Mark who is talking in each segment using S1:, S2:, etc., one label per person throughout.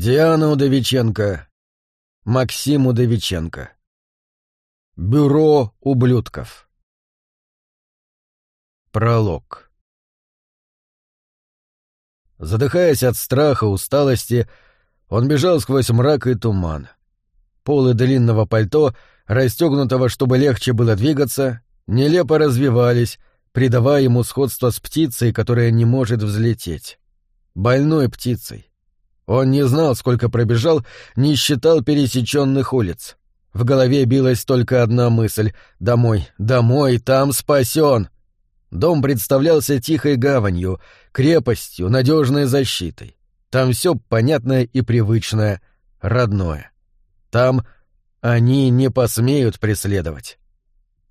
S1: Диана Удовиченко. Максим Удовиченко. Бюро ублюдков. Пролог. Задыхаясь от страха, усталости, он бежал сквозь мрак и туман. Полы длинного пальто, расстегнутого, чтобы легче было двигаться, нелепо развивались, придавая ему сходство с птицей, которая не может взлететь. Больной птицей. Он не знал, сколько пробежал, не считал пересеченных улиц. В голове билась только одна мысль — «Домой, домой, там спасен!» Дом представлялся тихой гаванью, крепостью, надежной защитой. Там все понятное и привычное, родное. Там они не посмеют преследовать.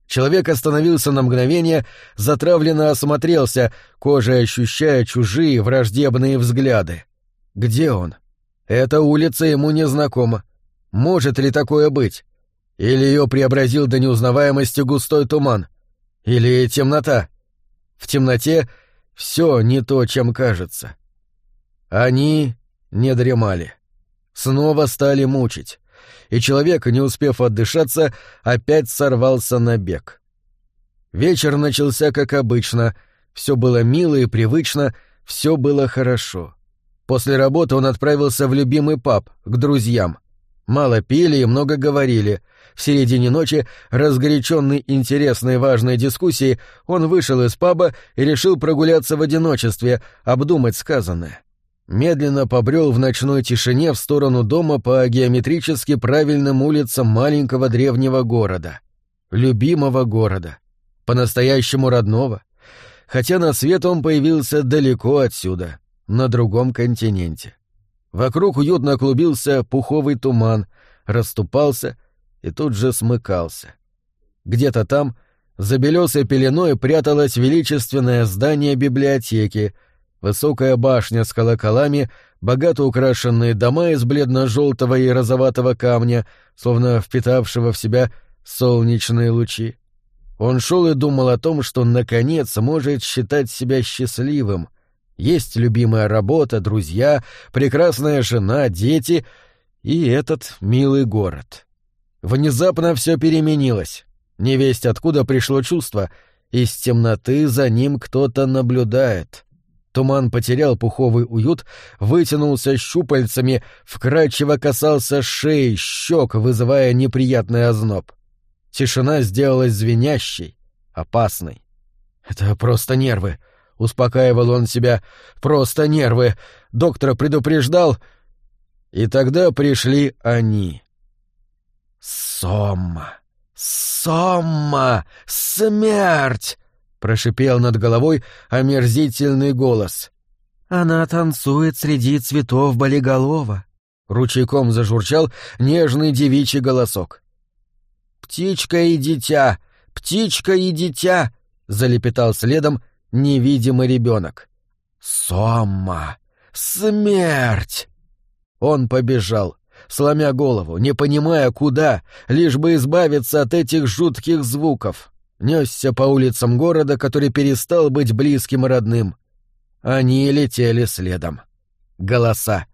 S1: Человек остановился на мгновение, затравленно осмотрелся, кожей ощущая чужие враждебные взгляды. Где он? Эта улица ему незнакома. Может ли такое быть? Или ее преобразил до неузнаваемости густой туман? Или темнота? В темноте все не то, чем кажется. Они не дремали. Снова стали мучить. И человек, не успев отдышаться, опять сорвался на бег. Вечер начался как обычно. Все было мило и привычно, все было хорошо. После работы он отправился в любимый паб, к друзьям. Мало пили и много говорили. В середине ночи, разгоряченный интересной важной дискуссией, он вышел из паба и решил прогуляться в одиночестве, обдумать сказанное. Медленно побрел в ночной тишине в сторону дома по геометрически правильным улицам маленького древнего города. Любимого города. По-настоящему родного. Хотя на свет он появился далеко отсюда на другом континенте. Вокруг уютно клубился пуховый туман, расступался и тут же смыкался. Где-то там, за белесой пеленой, пряталось величественное здание библиотеки, высокая башня с колоколами, богато украшенные дома из бледно-желтого и розоватого камня, словно впитавшего в себя солнечные лучи. Он шел и думал о том, что, наконец, может считать себя счастливым — есть любимая работа, друзья, прекрасная жена, дети и этот милый город. Внезапно все переменилось. Невесть откуда пришло чувство. Из темноты за ним кто-то наблюдает. Туман потерял пуховый уют, вытянулся щупальцами, вкрадчиво касался шеи, щек, вызывая неприятный озноб. Тишина сделалась звенящей, опасной. «Это просто нервы», — успокаивал он себя. «Просто нервы. Доктора предупреждал». И тогда пришли они. «Сомма! Сомма! Смерть!» — прошипел над головой омерзительный голос. «Она танцует среди цветов болиголова», — ручейком зажурчал нежный девичий голосок. «Птичка и дитя! Птичка и дитя!» — залепетал следом невидимый ребенок. «Сомма! Смерть!» Он побежал, сломя голову, не понимая, куда, лишь бы избавиться от этих жутких звуков. Несся по улицам города, который перестал быть близким и родным. Они летели следом. Голоса.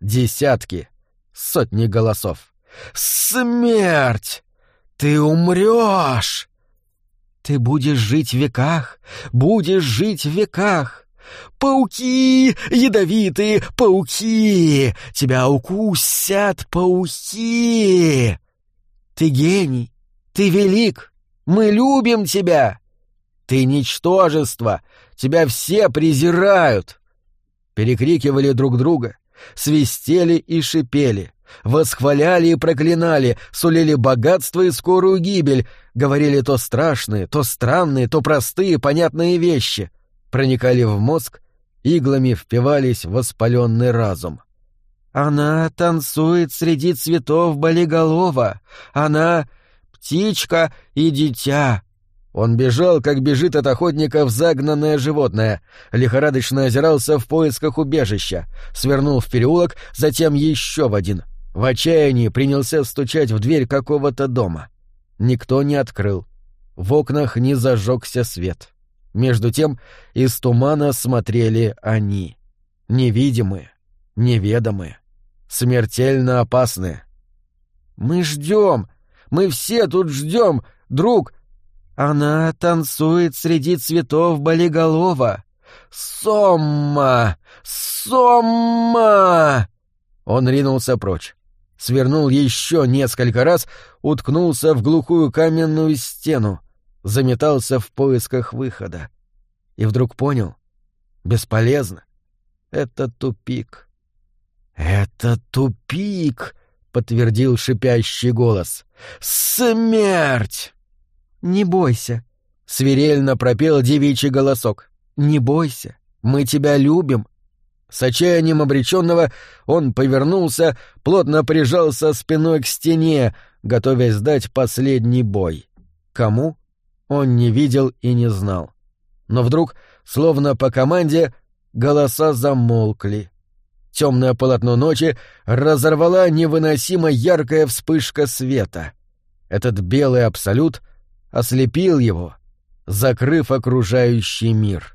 S1: Десятки. Сотни голосов. «Смерть! Ты умрешь!» Ты будешь жить в веках, будешь жить в веках. Пауки, ядовитые пауки, тебя укусят пауки. Ты гений, ты велик, мы любим тебя. Ты ничтожество, тебя все презирают. Перекрикивали друг друга, свистели и шипели восхваляли и проклинали, сулили богатство и скорую гибель, говорили то страшные, то странные, то простые, понятные вещи, проникали в мозг, иглами впивались в воспаленный разум. «Она танцует среди цветов болиголова! Она — птичка и дитя!» Он бежал, как бежит от охотников загнанное животное, лихорадочно озирался в поисках убежища, свернул в переулок, затем еще в один. В отчаянии принялся стучать в дверь какого-то дома. Никто не открыл. В окнах не зажегся свет. Между тем из тумана смотрели они. Невидимые, неведомые. смертельно опасные. «Мы ждем! Мы все тут ждем, друг!» «Она танцует среди цветов болиголова!» «Сомма! Сомма!» Он ринулся прочь. Свернул еще несколько раз, уткнулся в глухую каменную стену, заметался в поисках выхода. И вдруг понял — бесполезно. Это тупик. «Это тупик!» — подтвердил шипящий голос. «Смерть!» «Не бойся!» — свирельно пропел девичий голосок. «Не бойся! Мы тебя любим!» С отчаянием обреченного он повернулся, плотно прижался спиной к стене, готовясь дать последний бой. Кому? Он не видел и не знал. Но вдруг, словно по команде, голоса замолкли. Темное полотно ночи разорвала невыносимо яркая вспышка света. Этот белый абсолют ослепил его, закрыв окружающий мир.